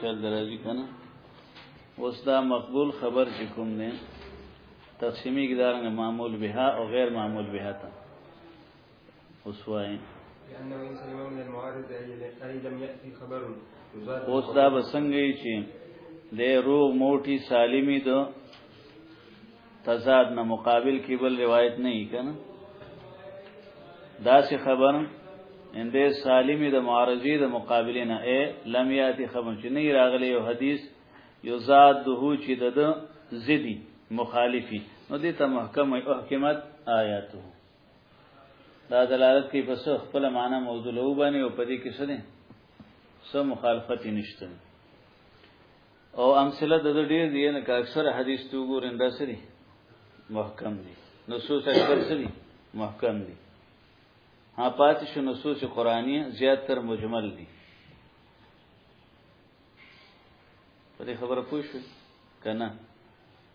خیال درازي کنه اوس دا مقبول خبر چې کوم نه تقسیمی ګدارنګ معمول بها او غیر معمول بها ته وسوای اوس دا بسنګي چې د روغ موټي سالمی دو تضاد نه مقابل کې بل روایت نه یې کنه دا څه خبر انده سالمی د معارضی د مقابله نه اے لم یاتی خبر چې نه راغلی یو حدیث یو ذات دوه چې د زدی مخالفی نو دې ته محکم او حکمت آیاته دا دلالت کوي په څه خپل معنا موضوع له وبانی او په دې کې څه دي سم مخالفت نشته او امثله د ډېر دی نه کا اکثر حدیث تو ګورین دا سری محکم دي نصوص اکثر سری محکم دي ها پاتې شو نصوص قرآنی زیات تر مجمل دي په دې خبره پوه شو کنه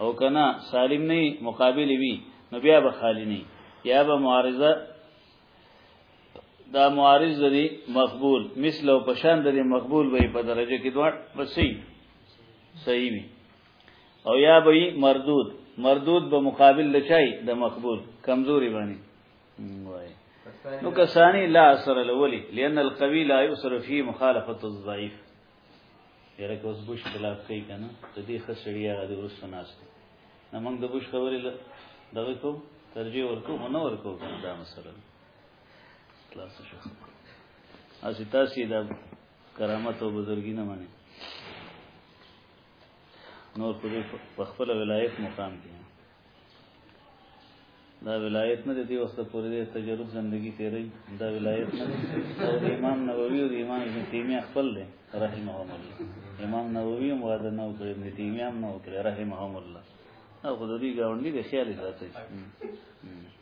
او کنا سالم نه مقابل وی نو بیا به خالی نه یا به معارضه دا معارض دی مقبول مثل او پشان دی مقبول وي په درجه کې دوه وسی صحیح وي او یا به مردود مردود به مقابل لچای د مقبول کمزوري باندې وای نو کسانی لا اثر الاولی لان القوی لا یؤثر فی مخالفه الضعیف یاره که اوس بوش خلاف کوي که نه د دې ښه سړي هغه د وروسته ناست دی نه موږ د بوش خبرې دغه کوو ترجیح ورکوو مو نه ورکوو که نه دا مسله ده خلاصه شوه هسې تاسې دا کرامت او بزرګي نه منئ نور خو دې په خپل ولایت مقام کې دا ولایت نه دی اوس پورې د تجربه زندگی تیری دا ولایت نه او د امام نووي او د امام ابن تیمیه خپل دی رحمهم الله امام نووي هم واده نه وکړ ابن تیمیه هم نه وکړ رحمهم الله او خو د دې ګاونډي د خیال ساتي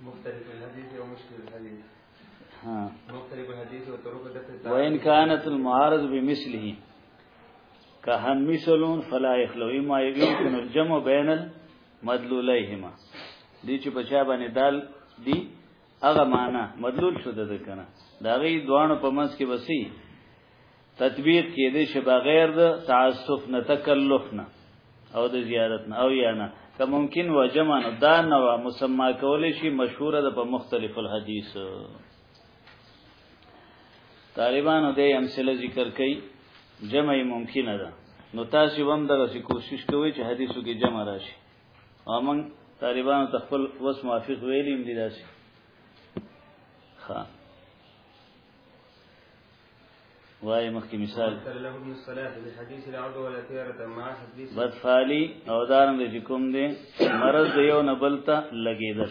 مختلف الحديث او مشکل الحديث ها مختلف الحديث او طرق د وان كانت المعارض بمثله که هم مثلون فلا يخلو اما يمكن الجمع بين المدلوليهما دي چې په چا باندې دال دي هغه معنا مدلول شو د کنه دا غي دوانو په منځ کې وسی تطبیق کې دې چې بغیر د تعسف نه تکلف نه او د زیارت نه او یا نه که ممکن و جمع نه دا نو مسما کول شي مشهور ده په مختلف الحدیث طالبانو دې امثله ذکر کړي جمع ممکنه ده نو تاسو هم دغه کوشش کوئ چې حدیثو کې جمع راشي او موږ طالبانو تخپل وس موافق ویلیم دي داسي ها وای مخکې مثال بدفالی او دارم د کوم دی مرض د یو نه بل ته لګیدل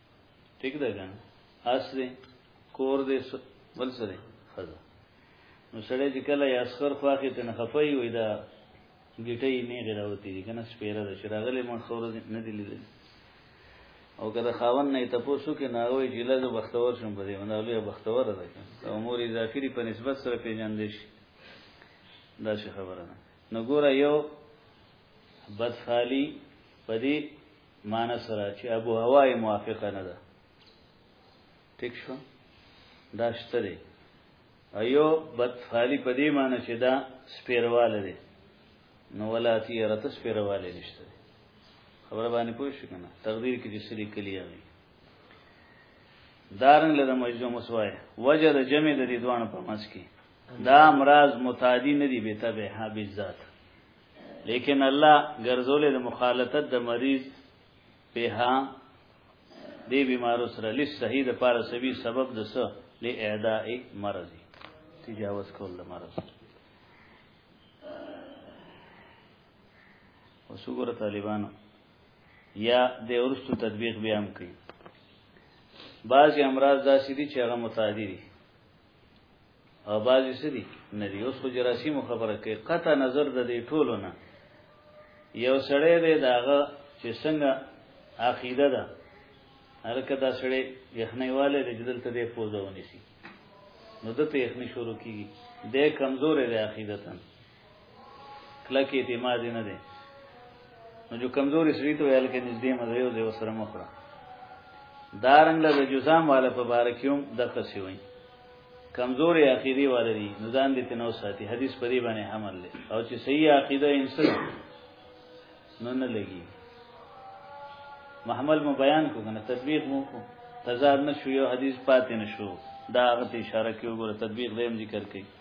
ٹھیک ده کنه اس دې کور دې بل څه دې خزه نو سړی چې کله یې اسخر خواخې ته نه خفای وي دا ګټې نه غلاوتی دي کنه سپیره ده چې راغلې مون خور نه دی لیدل او که د خاون نه تاسو کې ناوي چې لږ بختور شم په دې باندې لوی بختور ده که امور اضافي په نسبت سره پیژندې شي دا څه خبره ده نو ګوره یو بدفعلی په دې معنی سره چې ابو هوا یې موافقه نه ده ټیک شو دا شته دی ایو بدفعلی په دې معنی چې دا سپیرواله دی نو ولاتی رت سپیرواله نشته دی خبر باندې پوه شو کنه تقدیر کې چې سری کلی دی دارن لده مجزوم وسوای وجه د جمع د دې دوان په مس کې دا امراض متعدی نه دی به تبه ها بذات لیکن الله ګرځولې د مخالطت د مریض په دې بیمارو سره لږ صحیح د پاره سوي سبب د څه لې اعداء مرض تجاوز کول د مرض وسوګره طالبانو یا د ورستو تطبیق بیا هم کوي بعضی امراض داسې دي چې هغه متعدی دي او بعضی سری نه دی اوس خو جراسیمو خبره کوي قطع نظر د دې ټولو نه یو سړی دی داغه چې څنګه عقیده ده هرکه دا سړی یخنیواله د جدل ته دی پوزونه شي نو دته یخنی شروع کیږي د کمزورې د عقیدتن کلک اعتماد نه دی نو جو کمزوري سړي ته ویل کې نږدې مزه یو ځای وسره مخره دارنګ له جزام والا په بار کې هم د قصې وایي کمزوري عقيدي ولري نو ځان دې تنو ساتي حدیث پرې باندې حمل لې او چې صحیح عقیده انسان نو نه لګي محمل مو بیان کو کنه تطبیق مو کو تضاد نه شو یو حدیث پاتې نه شو دا غته اشاره کې وګوره تطبیق دیم ذکر کړي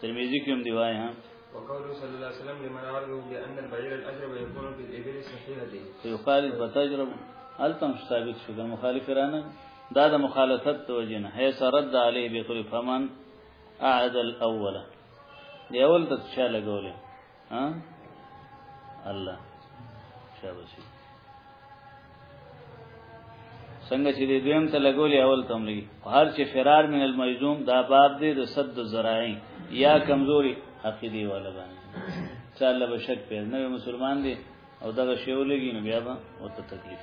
ترمذی کې هم دی وایي ها وقوله صلى الله عليه وسلم لمن عرضه بأن البعير الأجرب يكون في الإبل الصحيحة يخالف بتجرب هل تم ثابت شو ده مخالف رانه دا د مخالفت توجنه هيس رد عليه بقول فمن اعد الاول دی اول ته چا لګولې ها الله شاباشي څنګه چې دې دویم ته لګولې اول تم لګي هر چې فرار من المجزوم دا باب دې د صد زراعي یا کمزوري عقیده والا باندې چاله بشک په نه مسلمان دي او دغه شیو لګي نو بیا به او ته تکلیف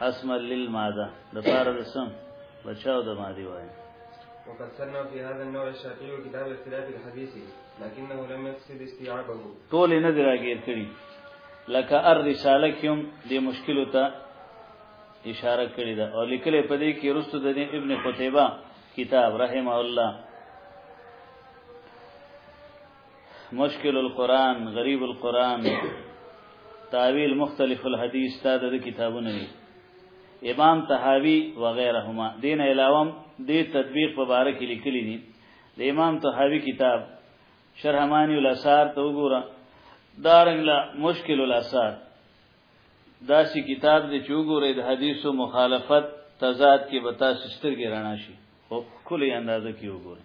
حسم للماده د پاره د سم بچاو د مادي وای وقد سنه في هذا النوع الشافعي كتاب اختلاف الحديث لكنه لم يقصد استيعابه ټول نه دراګیر کړی لکه ار رساله کوم د مشکل ته اشاره کړی ده او لیکل په دې کې رسو د ابن قتيبه کتاب رحمه الله مشکل القرآن غریب القرآن تعویل مختلف الحدیث تا د کتابونه دي امام طحاوی وغيرهما دین علاوه د تطبیق په باره کې لیکلي دي د امام طحاوی کتاب شرح معنی الاثار ته وګوره دارنګلا مشکل الاثار داسې کتاب دې چوغورې د حدیثو مخالفت تضاد کې بتا سستر کې رانا شي خو کلی اندازه کې وګوره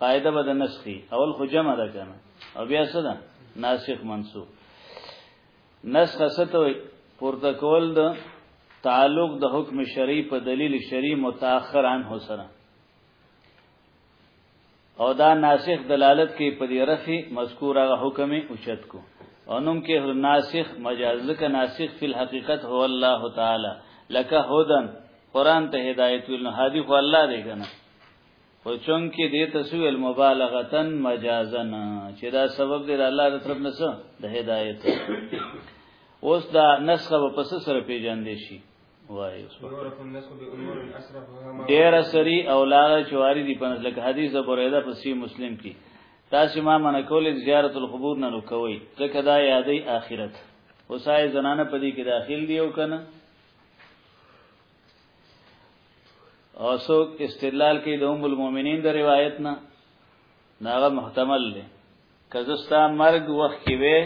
قاعده به د نسخي اول خو جمع ده کنه او بیا څه ده ناسخ منسوخ نسخ ستوي پورته کول د تعلق د حکم شرعي په دلیل شرعي متأخر عنه سره او دا ناسخ دلالت کوي په دې رفي مذکور هغه حکم اوچت کو انم کې ناسخ مجاز ځکه ناسخ فی الحقیقت هو الله تعالی لکه هدن قران ته هدایت ولنه هادی خو الله دی کنه خو چونکه دې تسویل مبالغتن مجازن چې دا سبب دی الله تر طرف نس د هدایت اوس دا نسخه په پس سره پیجن دي شي وای اوس ډیر سری اولاد چواری دی پنځ لکه حدیث د بریده په سی مسلم کې تاسو ما من کول زیارت القبور نه کوي ځکه دا یادې اخرت اوسای زنانه پدې کې داخل دی او کنه او څوک استدلال کوي د ام المؤمنین د روایت نه ناغه محتمل دی کزستا مرګ وخت کې وې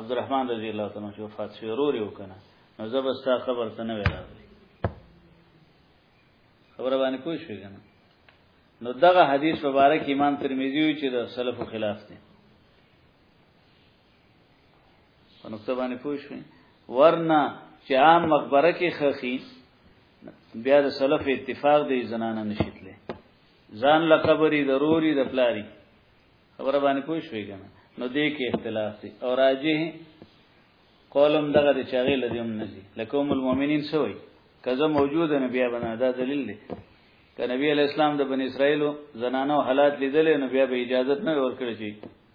عبدالرحمن رضی الله تعالی عنہ وفات شو ورور یو کنه نو زبستا خبر ته نه ویل خبر باندې کوی شو کنه نو دغه حدیث مبارک امام ترمذی چې د سلفو خلاف دی په نقطه باندې پوه شئ ورنه چې عام مقبره کې خخي بیا د سلف اتفاق دی زنانه نشیتله ځان له قبرې ضروري د پلاری خبره باندې پوه شئ کنه نو دې کې اختلاف دی او راجه قولم دغه د چاغې لدیم نه دي لکوم المؤمنین سوی کزه موجوده نه بیا بنا دا دلیل دی که نبی علی اسلام د بن اسرائیلو زنانو حالات لیدل نو بیا به اجازه نه ورکړي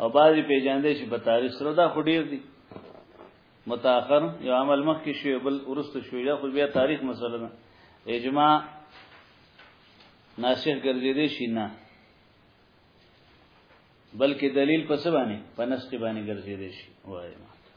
او بعضی پیجاندې چې په تاریخ سره دا خډیر دي متأخر یو عمل مخ کې شوی بل ورسته شوی دا خو بیا تاریخ مسله ده اجماع ناسخ ګرځیدې شي نه بلکې دلیل پس باندې پنس کې باندې ګرځیدې شي وایي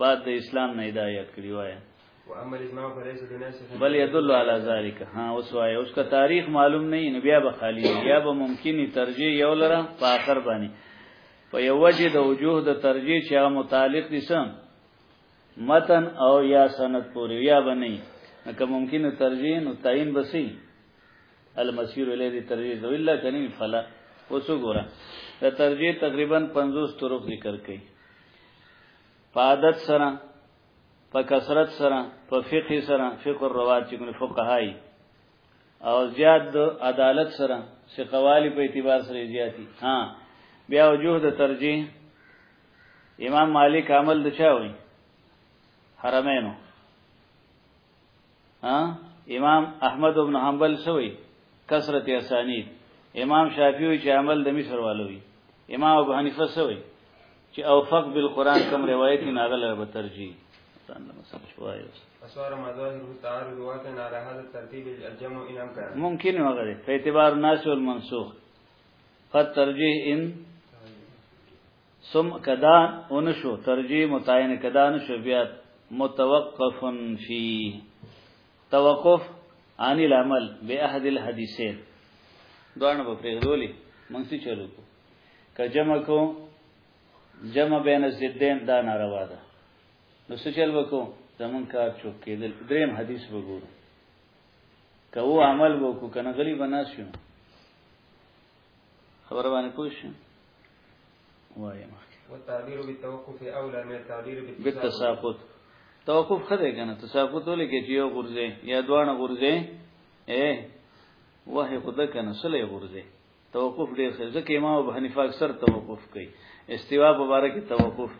بعد د اسلام نه هدایت کړی وای واما الاجماع فليس بناسخ بل يدل على ذلك ها اوس وای اوس کا تاریخ معلوم نه نو بیا به خالی یا به ممکنی ترجیح یو لره په اخر باندې په یو وجه د وجوه د ترجیح چې هغه متعلق دي سم متن او یا سند پوری یا بنئ که ممکن ترجیح نو تعین بسی المسیر الیه دی ترجیح ذو الا کنی فلا وسو ګورا د ترجیح تقریبا 50 طرق ذکر کړي په عادت سره په کثرت سره په فقه سره فقه الروات چې کوم فقهای او زیاد د عدالت سره سقوالی په اعتبار سره زیاتی ها بیا وجوه د ترجیح امام مالک عمل د چا وي حرمینو امام احمد بن حنبل سوی کثرت اسانید امام شافعی چې عمل د مصر والوي امام ابو حنیفه سوی چې اوفق بالقران کوم روایت نه غلره به ترجیح ممکن وغیرہ په اعتبار ناس والمنسوخ قد ترجیح ان ثم که دا ونشو ترجیح متعین که دا نشو بیا متوقف فی توقف عن العمل باحد الحدیثین دوانه په پرېغدولې مونږ څه چلو کو که جمع کو جمع بین الزدین دا ناروا ده نو څه چل وکړو زمون کار چوک کېدل دریم حدیث وګورو که و عمل وکړو کنه غلی بناسیو خبر باندې پوښ وایم والتعبير بالتوقف اولى من التعبير بالتساقط توقف خره کنه تساقط ولې کې چې یو غرزه یا دوانه غرزه اے وه خدا کنه سلې غرزه توقف ډېر خیر ځکه امام ابو حنیفه اکثر توقف کوي استوا په اړه کې توقف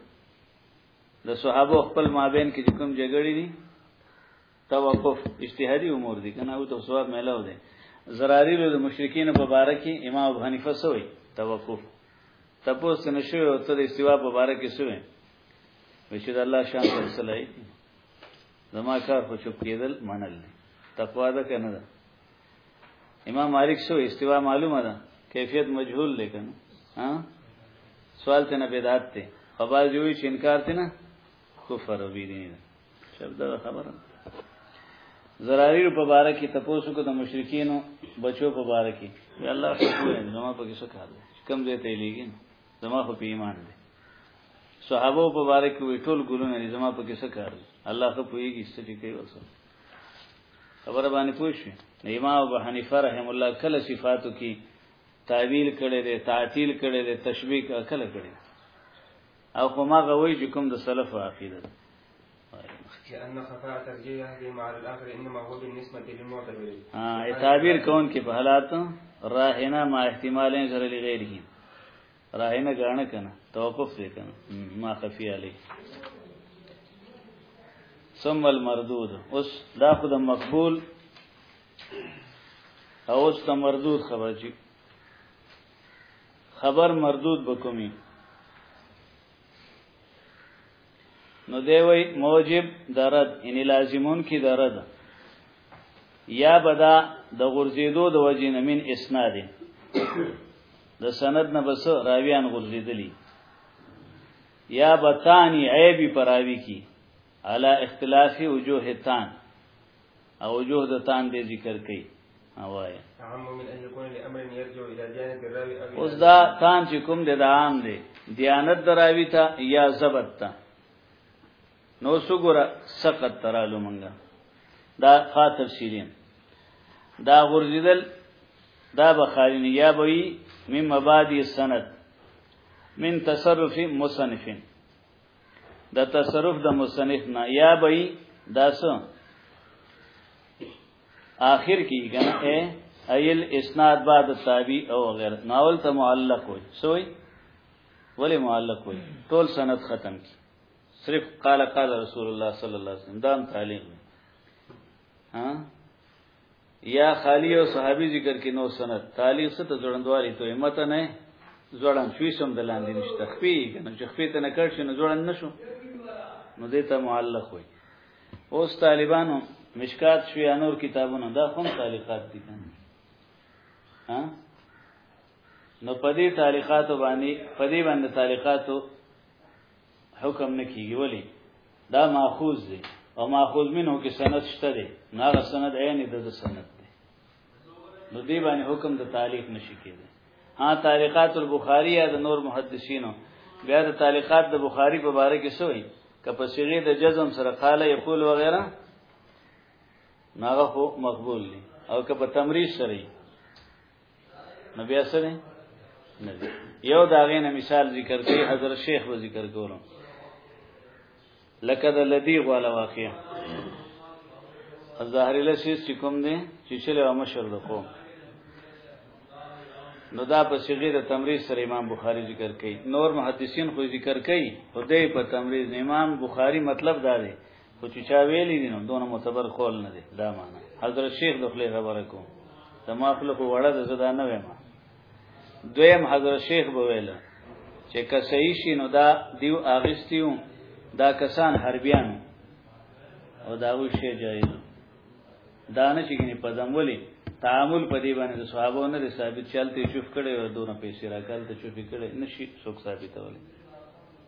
د صحابه خپل مابین کې کوم جګړې دي توقف اجتهادي امور دي کنه او ته ثواب ملاو دي زراری له مشرکین په باره کې امام ابو حنیفه سوی توقف تپوس نه شو او ته د استوا په باره کې سوی وشید الله شان پر سلای زما کار خو چوپ کېدل منل تقوا ده کنه ده امام مالک سو استوا معلومه ده کیفیت مجهول دی کنه ها سوال ته نه بدعت ته خبر جوړی چې انکار ته نه کفر او بيدین شب دا خبره زراری په باره کې تاسو کو د مشرکینو بچو په باره کې یا الله خپل نو په کې څه کار کم دې ته لګین زما خو په ایمان دي صحابه په باره کې وی ټول ګلونه دي زما په کې څه کار الله خو پويږي څه چې کوي وسه خبره باندې پوه شئ امام ابو حنیفه رحم الله کله صفاتو کې تعویل کړي دي تعطیل کړي دي تشبیه کله کړي او خو ما غوي چې کوم د سلف عقیده ده لأن خطأ ترجيح أحد مع الآخر إنما هو بالنسبة للمعتبر آه تعبير كون کې په حالات راهنه ما احتمالين سره لغیره راهنه غاڼه کنه توقف دې کنه ما خفي علي ثم المردود اوس دا خود مقبول او اوس مردود خبر جی خبر مردود بکومی نو دی وی موجب درد ان لازمون کی درد یا بدا د غرزیدو د وجه نه من اسناد د سند نه بس راویان غرزیدلی یا بتانی عیبی پراوی کی علا اختلافی وجوه تان او وجوه د تان دې ذکر کړي اوای اوس دا تان چې کوم دې دا عام دې دیانت دراوی ته یا زبط ته نو سګره سقط ترالو منګه دا خا تفسیرین دا غرزیدل دا بخاری نه یا بوی مم مبادی سند من تصرف مصنفین د تصرف د مصنف نه یا به داس آخر کی کنه اے ایل اسناد بعد تابع او غیر ناول ته معلق وي سوی ولی معلق وي ټول سند ختم کی صرف قال قال رسول الله صلی الله علیه وسلم دام تعلیم ها یا خالی او صحابي ذکر کې نو سند تعلیق ست ځړندوالي ته همت نه ځړن شوي سم د لاندې نشته خپي کنه چې خپي ته نه کړ شي نو ځړن نشو نو دې ته معلق وي اوس طالبانو مشکات شوی انور کتابونه دا هم تعلیقات دي کنه ها نو پدې تعلیقات باندې پدې باندې تعلیقاتو حکم نه کیږي ولی دا ماخوذ دی او ماخوذ منه کې سند شته دی نه غ سند عین د سند دی نو دی باندې حکم د تعلیق نشي کېږي ها تعلیقات البخاری یا د نور محدثینو بیا د تعلیقات د بخاری په باره کې سوې کپه صيغه د جزم سره قاله یقول وغیرہ ناغه خو مقبول دي او که په تمریز سره نو بیا سره نه دی یو دا غینه مثال ذکر کوي حضرت شیخ و ذکر کوم لکه د لدی غواله واقعیا ظاهری لسی چې کوم دی چې چله او مشر د قوم نو دا په صيغه د تمريز سره امام بخاري ذکر کوي نور محدثين خو ذکر کوي خدای په تمريز امام بخاري مطلب دا دی خو چې چا ویلي دي نو دونه معتبر قول نه دی دا معنا حضرت شیخ د خپل خبره کوم د ما خپل خو وړه د زدا نه ویم دویم حضرت شیخ به ویل چې که صحیح شي نو دا دیو اغستیو دا کسان حربیان او دا و شی جایز دا نه چې کني په دمولې تعامل په دې باندې د صحابو نه ثابت چلته چوف کړي او دونه پیسې راکال ته چوف کړي نشي څوک ثابتولې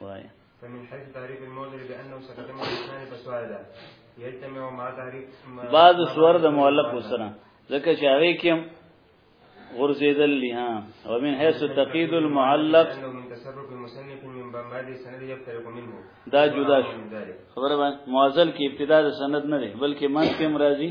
وای فمن حيث تعريف الموضع بأنه سكت من الإسلام فسوالا يجتمع مع تعريف بعض صور د مؤلف وسره ځکه چې هغه کې غرزیدل لی ها ومن حيث تقيد المعلق من تصرف المصنف من بعد سند يفترق منه دا جدا شو خبره باندې معزل کې ابتدا د سند نه دی بلکې من کې مرضی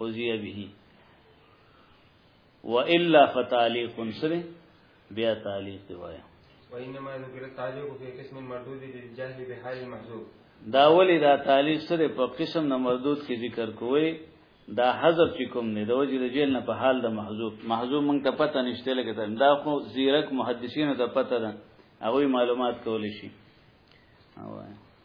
قضی به والا فتعلیق سره بیا تعلیق دی وایا وانما ذکر تعلیق فی قسم مردود للجهل بحال المحذوب دا ولی دا تعلیق سره په قسم نه مردود کې ذکر کوی دا حذف چې کوم نه د وجې د جیل نه په حال د محذوب محذوب مونږ ته پته نشته لکه دا خو زیرک محدثینو ته پته ده هغه معلومات کول شي او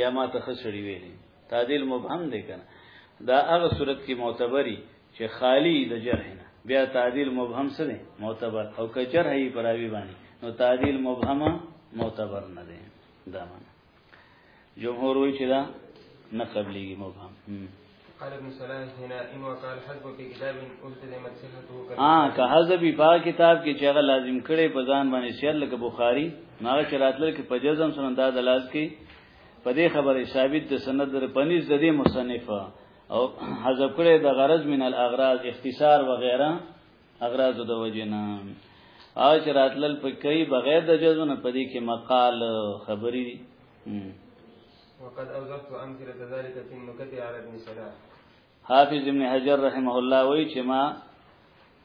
یا ما ته خسړی ویلی تعدیل مبهم دی کنه دا هغه صورت کې معتبري چې خالی د جرح نه بیا تعدیل مبهم څه دی معتبر او که جرح یې پراوی باندې نو تعدیل مبهم معتبر نه دی دا معنی جمهور وی چې دا نه قبليږي مبهم قال ابن صلاح هنا ان وقال حسب في كتاب التزمت صحته اه که حسب په کتاب کې چې هغه لازم کړي په ځان باندې شعر لکه بخاری ناغه شراتل کې په جزم سره انداز لاس کې په دې خبره ثابت د سند در پنځ د دې مصنف او حسب کړي د غرض من الاغراض اختصار و غیره اغراض د وجنه او شراتل په کوي بغیر د جزم نه په دې کې مقال خبري وقد اوضحت امثله ذلك في النكت على ابن صلاح حافظ ابن حجر رحمه الله وی چې ما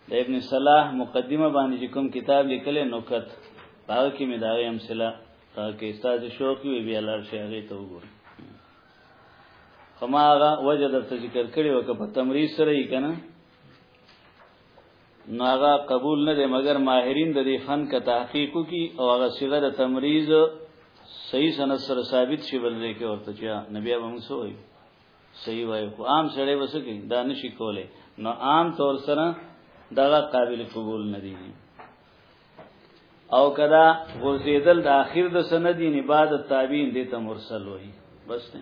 د ابن صلاح مقدمه باندې کوم کتاب لیکل نکت هغه کې مې دا امثله کې استاد شوق وی بیا لار شهري ته وګورم خماغه وجه درته ذکر کړی وکړه په تمرین سره یې کنه نو هغه قبول نه دی مګر ماهرین د دې فن کا تحقیق کی او هغه صيغه د تمریز صحیح سند سره ثابت شي بل ځای کې ورته چې نبی ابو موسی وایي صحیح وایي خو عام سره وسکه دا نشي کوله نو عام طور سره دغه قابل قبول نه دی او کدا غرزیدل د اخیر د سند یې بعد تابعین دې ته مرسل وایي بس نه